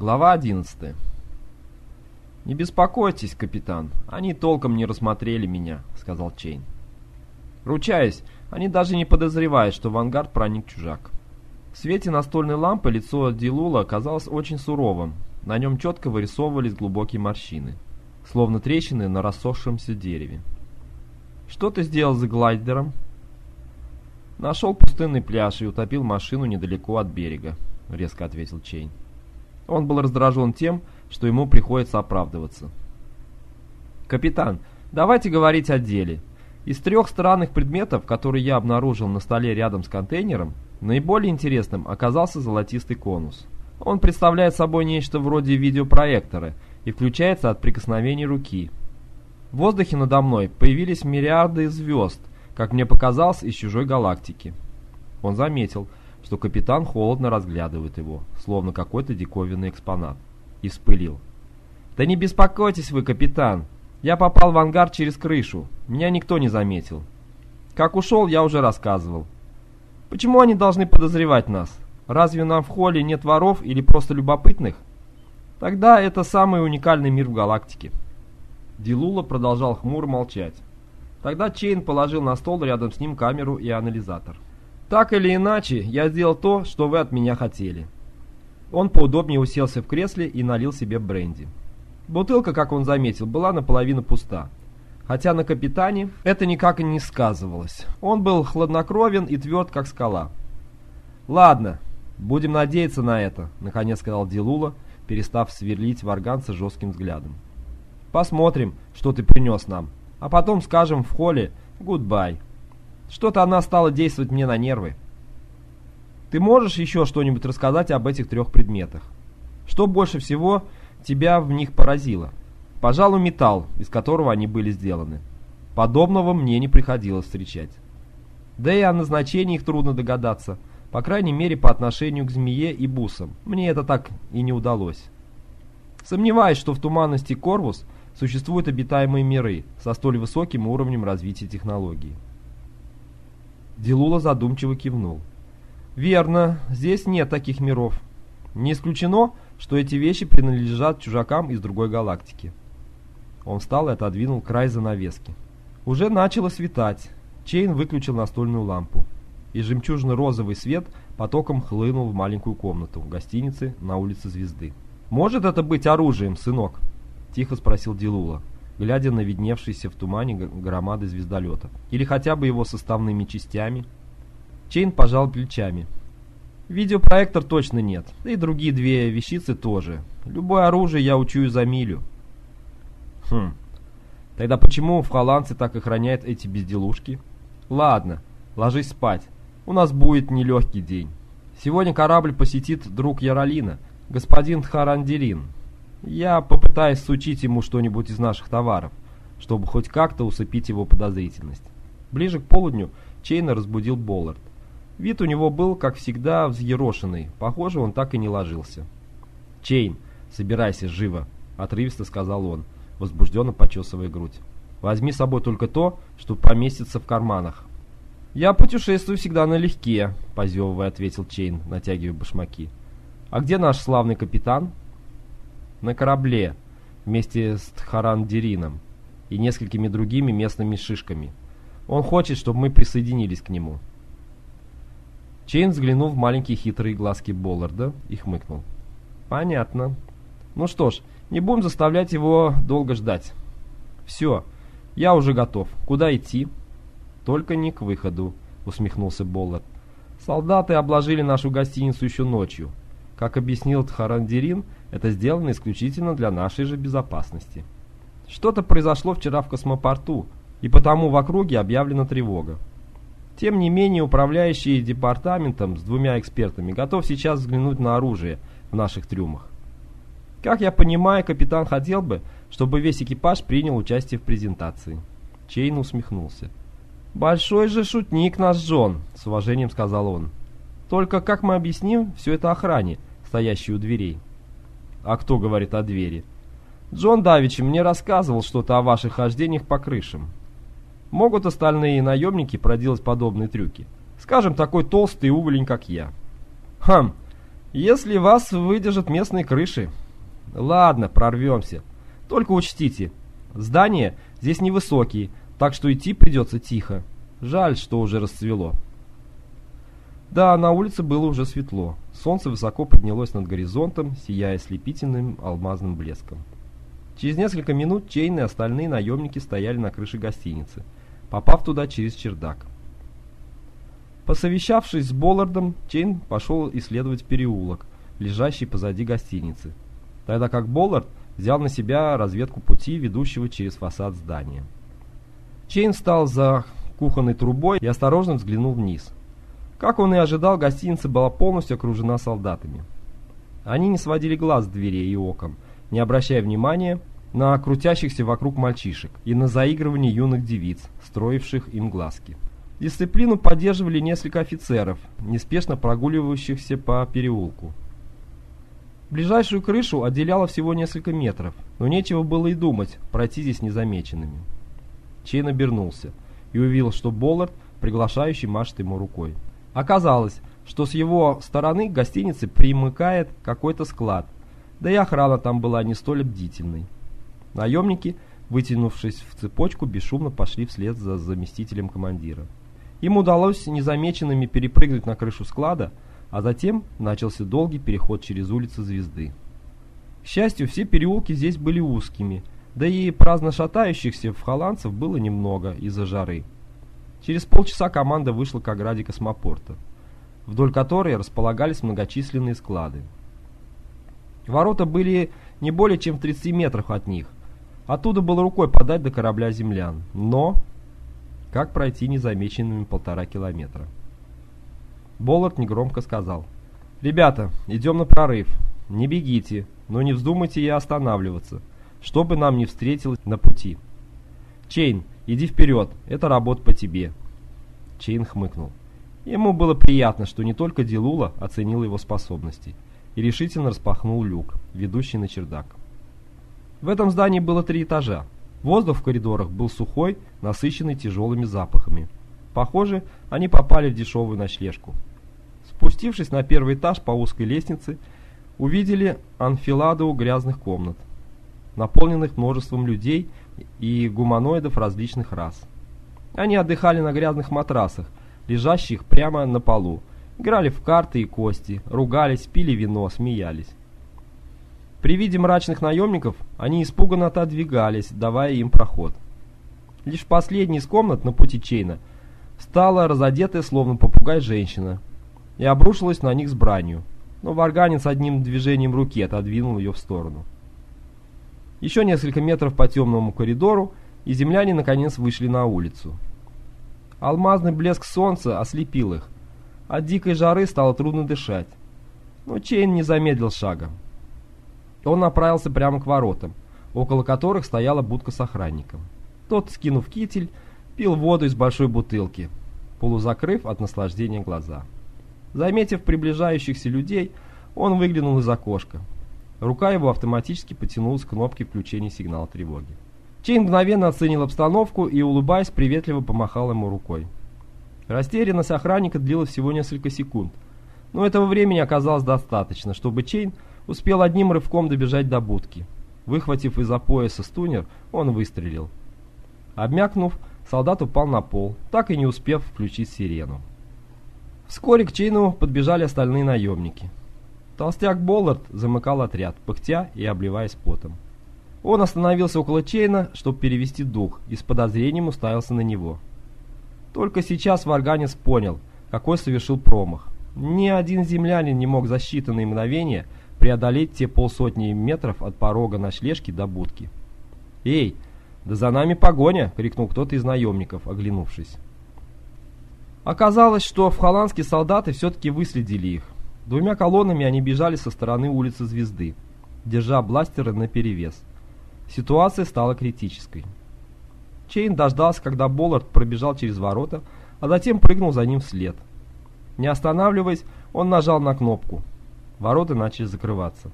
Глава 11 «Не беспокойтесь, капитан, они толком не рассмотрели меня», — сказал Чейн. «Ручаюсь, они даже не подозревают, что в ангар проник чужак». В свете настольной лампы лицо Дилула казалось очень суровым, на нем четко вырисовывались глубокие морщины, словно трещины на рассохшемся дереве. «Что ты сделал с глайдером?» «Нашел пустынный пляж и утопил машину недалеко от берега», — резко ответил Чейн. Он был раздражен тем, что ему приходится оправдываться. «Капитан, давайте говорить о деле. Из трех странных предметов, которые я обнаружил на столе рядом с контейнером, наиболее интересным оказался золотистый конус. Он представляет собой нечто вроде видеопроектора и включается от прикосновений руки. В воздухе надо мной появились мириарды звезд, как мне показалось, из чужой галактики. Он заметил, что капитан холодно разглядывает его, словно какой-то диковинный экспонат, и вспылил. «Да не беспокойтесь вы, капитан! Я попал в ангар через крышу, меня никто не заметил. Как ушел, я уже рассказывал. Почему они должны подозревать нас? Разве нам в холле нет воров или просто любопытных? Тогда это самый уникальный мир в галактике». Дилула продолжал хмуро молчать. Тогда Чейн положил на стол рядом с ним камеру и анализатор. Так или иначе, я сделал то, что вы от меня хотели. Он поудобнее уселся в кресле и налил себе бренди. Бутылка, как он заметил, была наполовину пуста. Хотя на капитане это никак и не сказывалось. Он был хладнокровен и тверд, как скала. «Ладно, будем надеяться на это», — наконец сказал Дилула, перестав сверлить варганца жестким взглядом. «Посмотрим, что ты принес нам, а потом скажем в холле «гудбай». Что-то она стала действовать мне на нервы. Ты можешь еще что-нибудь рассказать об этих трех предметах? Что больше всего тебя в них поразило? Пожалуй, металл, из которого они были сделаны. Подобного мне не приходилось встречать. Да и о назначении их трудно догадаться, по крайней мере по отношению к змее и бусам. Мне это так и не удалось. Сомневаюсь, что в туманности Корвус существуют обитаемые миры со столь высоким уровнем развития технологий. Дилула задумчиво кивнул. «Верно, здесь нет таких миров. Не исключено, что эти вещи принадлежат чужакам из другой галактики». Он встал и отодвинул край занавески. Уже начало светать. Чейн выключил настольную лампу. И жемчужно-розовый свет потоком хлынул в маленькую комнату гостиницы на улице Звезды. «Может это быть оружием, сынок?» – тихо спросил Дилула глядя на видневшиеся в тумане громады звездолета. Или хотя бы его составными частями. Чейн пожал плечами. Видеопроектор точно нет, да и другие две вещицы тоже. Любое оружие я учую за милю. Хм, тогда почему в холландце так охраняют эти безделушки? Ладно, ложись спать. У нас будет нелегкий день. Сегодня корабль посетит друг Яролина, господин Тхарандерин. Я попытаюсь всучить ему что-нибудь из наших товаров, чтобы хоть как-то усыпить его подозрительность. Ближе к полудню Чейна разбудил Боллард. Вид у него был, как всегда, взъерошенный. Похоже, он так и не ложился. «Чейн, собирайся живо», — отрывисто сказал он, возбужденно почесывая грудь. «Возьми с собой только то, что поместится в карманах». «Я путешествую всегда налегке», — позевывая ответил Чейн, натягивая башмаки. «А где наш славный капитан?» На корабле вместе с Тхарандерином и несколькими другими местными шишками. Он хочет, чтобы мы присоединились к нему. Чейн взглянул в маленькие хитрые глазки Болларда и хмыкнул. «Понятно. Ну что ж, не будем заставлять его долго ждать. Все, я уже готов. Куда идти?» «Только не к выходу», — усмехнулся Боллард. «Солдаты обложили нашу гостиницу еще ночью. Как объяснил Тхарандерин, это сделано исключительно для нашей же безопасности. Что-то произошло вчера в космопорту, и потому в округе объявлена тревога. Тем не менее, управляющий департаментом с двумя экспертами готов сейчас взглянуть на оружие в наших трюмах. Как я понимаю, капитан хотел бы, чтобы весь экипаж принял участие в презентации. Чейн усмехнулся. «Большой же шутник наш Джон», — с уважением сказал он. «Только как мы объясним все это охране, стоящей у дверей?» А кто говорит о двери? Джон Давичи мне рассказывал что-то о ваших хождениях по крышам. Могут остальные наемники проделать подобные трюки? Скажем, такой толстый уволень, как я. Хм, Если вас выдержат местные крыши. Ладно, прорвемся. Только учтите, здания здесь невысокие, так что идти придется тихо. Жаль, что уже расцвело. Да, на улице было уже светло. Солнце высоко поднялось над горизонтом, сияя слепительным алмазным блеском. Через несколько минут Чейн и остальные наемники стояли на крыше гостиницы, попав туда через чердак. Посовещавшись с Боллардом, Чейн пошел исследовать переулок, лежащий позади гостиницы, тогда как Боллард взял на себя разведку пути, ведущего через фасад здания. Чейн встал за кухонной трубой и осторожно взглянул вниз. Как он и ожидал, гостиница была полностью окружена солдатами. Они не сводили глаз с дверей и окон, не обращая внимания на крутящихся вокруг мальчишек и на заигрывание юных девиц, строивших им глазки. Дисциплину поддерживали несколько офицеров, неспешно прогуливающихся по переулку. Ближайшую крышу отделяло всего несколько метров, но нечего было и думать пройти здесь незамеченными. Чейн обернулся и увидел, что Боллард, приглашающий, машет ему рукой. Оказалось, что с его стороны к гостинице примыкает какой-то склад, да и охрана там была не столь бдительной. Наемники, вытянувшись в цепочку, бесшумно пошли вслед за заместителем командира. Им удалось незамеченными перепрыгнуть на крышу склада, а затем начался долгий переход через улицу Звезды. К счастью, все переулки здесь были узкими, да и праздно шатающихся в холландцев было немного из-за жары. Через полчаса команда вышла к ограде космопорта, вдоль которой располагались многочисленные склады. Ворота были не более чем в 30 метрах от них. Оттуда было рукой подать до корабля землян. Но как пройти незамеченными полтора километра? Боллард негромко сказал. «Ребята, идем на прорыв. Не бегите, но не вздумайте и останавливаться, чтобы нам не встретилось на пути. Чейн, иди вперед, это работа по тебе». Чейн хмыкнул. Ему было приятно, что не только Дилула оценила его способности, и решительно распахнул люк, ведущий на чердак. В этом здании было три этажа. Воздух в коридорах был сухой, насыщенный тяжелыми запахами. Похоже, они попали в дешевую ночлежку. Спустившись на первый этаж по узкой лестнице, увидели анфиладу грязных комнат, наполненных множеством людей и гуманоидов различных рас. Они отдыхали на грязных матрасах, лежащих прямо на полу, играли в карты и кости, ругались, пили вино, смеялись. При виде мрачных наемников они испуганно отодвигались, давая им проход. Лишь в последней из комнат на пути Чейна встала разодетая, словно попугай, женщина и обрушилась на них с бранью, но варганец одним движением руки отодвинул ее в сторону. Еще несколько метров по темному коридору, и земляне наконец вышли на улицу. Алмазный блеск солнца ослепил их. От дикой жары стало трудно дышать. Но Чейн не замедлил шага. Он направился прямо к воротам, около которых стояла будка с охранником. Тот, скинув китель, пил воду из большой бутылки, полузакрыв от наслаждения глаза. Заметив приближающихся людей, он выглянул из окошка. Рука его автоматически потянулась к кнопке включения сигнала тревоги. Чейн мгновенно оценил обстановку и, улыбаясь, приветливо помахал ему рукой. Растерянность охранника длилась всего несколько секунд, но этого времени оказалось достаточно, чтобы Чейн успел одним рывком добежать до будки. Выхватив из-за пояса стунер, он выстрелил. Обмякнув, солдат упал на пол, так и не успев включить сирену. Вскоре к Чейну подбежали остальные наемники. Толстяк Боллард замыкал отряд, пыхтя и обливаясь потом. Он остановился около Чейна, чтобы перевести дух, и с подозрением уставился на него. Только сейчас Варганец понял, какой совершил промах. Ни один землянин не мог за считанные мгновения преодолеть те полсотни метров от порога ночлежки до будки. «Эй, да за нами погоня!» — крикнул кто-то из наемников, оглянувшись. Оказалось, что в холландские солдаты все-таки выследили их. Двумя колоннами они бежали со стороны улицы Звезды, держа бластеры наперевес. Ситуация стала критической. Чейн дождался, когда Боллард пробежал через ворота, а затем прыгнул за ним вслед. Не останавливаясь, он нажал на кнопку. Ворота начали закрываться.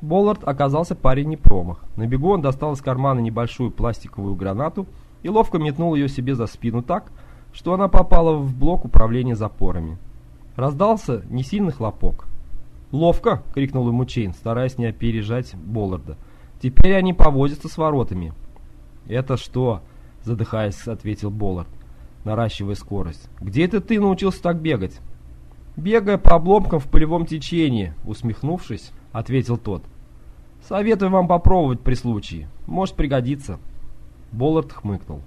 Боллард оказался парень не промах. На бегу он достал из кармана небольшую пластиковую гранату и ловко метнул ее себе за спину так, что она попала в блок управления запорами. Раздался несильный хлопок. «Ловко!» — крикнул ему Чейн, стараясь не опережать Болларда. «Теперь они повозятся с воротами». «Это что?» — задыхаясь, ответил Боллард, наращивая скорость. «Где это ты научился так бегать?» «Бегая по обломкам в полевом течении», — усмехнувшись, ответил тот. «Советую вам попробовать при случае. Может пригодиться». Боллард хмыкнул.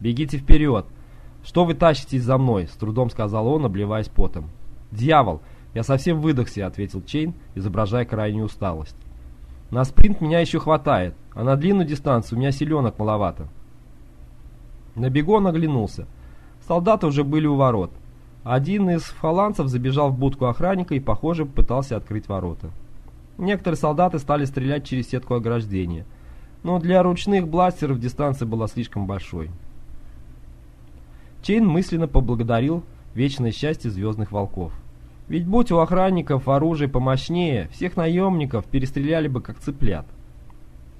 «Бегите вперед! Что вы тащитесь за мной?» — с трудом сказал он, обливаясь потом. «Дьявол! Я совсем выдохся», — ответил Чейн, изображая крайнюю усталость. «На спринт меня еще хватает, а на длинную дистанцию у меня силенок маловато». На бегу он оглянулся. Солдаты уже были у ворот. Один из фаланцев забежал в будку охранника и, похоже, пытался открыть ворота. Некоторые солдаты стали стрелять через сетку ограждения, но для ручных бластеров дистанция была слишком большой. Чейн мысленно поблагодарил вечное счастье звездных волков. Ведь будь у охранников оружие помощнее, всех наемников перестреляли бы как цыплят.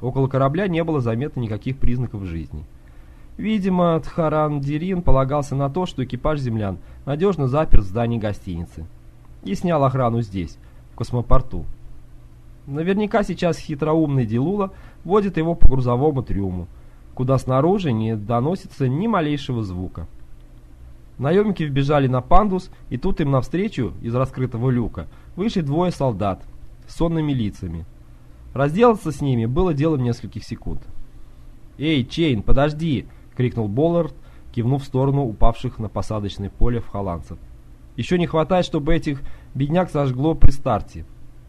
Около корабля не было заметно никаких признаков жизни. Видимо, Тхаран Дирин полагался на то, что экипаж землян надежно запер в здании гостиницы и снял охрану здесь, в космопорту. Наверняка сейчас хитроумный Дилула водит его по грузовому трюму, куда снаружи не доносится ни малейшего звука. Наемники вбежали на пандус, и тут им навстречу из раскрытого люка вышли двое солдат с сонными лицами. Разделаться с ними было делом нескольких секунд. «Эй, Чейн, подожди!» — крикнул Боллард, кивнув в сторону упавших на посадочное поле вхолландцев. «Еще не хватает, чтобы этих бедняг сожгло при старте».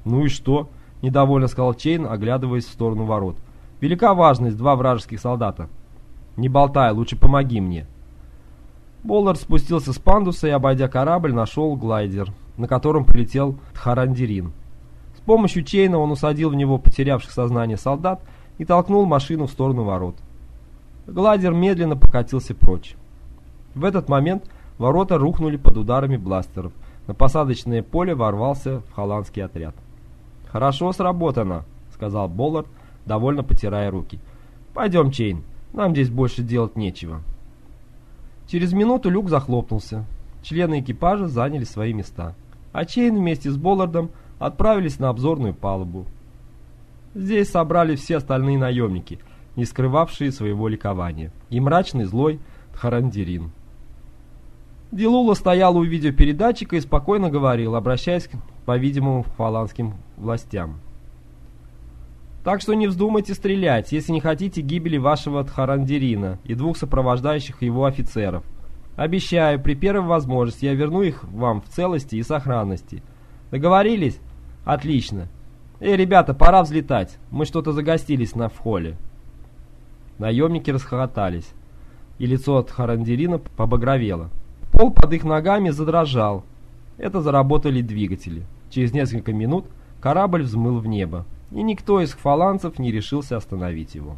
«Ну и что?» — недовольно сказал Чейн, оглядываясь в сторону ворот. «Велика важность, два вражеских солдата». «Не болтай, лучше помоги мне». Боллард спустился с пандуса и, обойдя корабль, нашел глайдер, на котором прилетел Тхарандирин. С помощью Чейна он усадил в него потерявших сознание солдат и толкнул машину в сторону ворот. Глайдер медленно покатился прочь. В этот момент ворота рухнули под ударами бластеров. На посадочное поле ворвался вхолландский отряд. «Хорошо сработано», — сказал Боллард, довольно потирая руки. «Пойдем, Чейн, нам здесь больше делать нечего». Через минуту люк захлопнулся. Члены экипажа заняли свои места, а Чейн вместе с Боллардом отправились на обзорную палубу. Здесь собрали все остальные наемники, не скрывавшие своего ликования, и мрачный злой Тхарандирин. Дилула стоял у видеопередатчика и спокойно говорил, обращаясь, по-видимому, к фаланским властям. Так что не вздумайте стрелять, если не хотите гибели вашего Тхарандирина и двух сопровождающих его офицеров. Обещаю, при первой возможности я верну их вам в целости и сохранности. Договорились? Отлично. Эй, ребята, пора взлетать. Мы что-то загостились на вхоле. Наемники расхохотались, и лицо Тхарандирина побагровело. Пол под их ногами задрожал. Это заработали двигатели. Через несколько минут корабль взмыл в небо и никто из хваланцев не решился остановить его.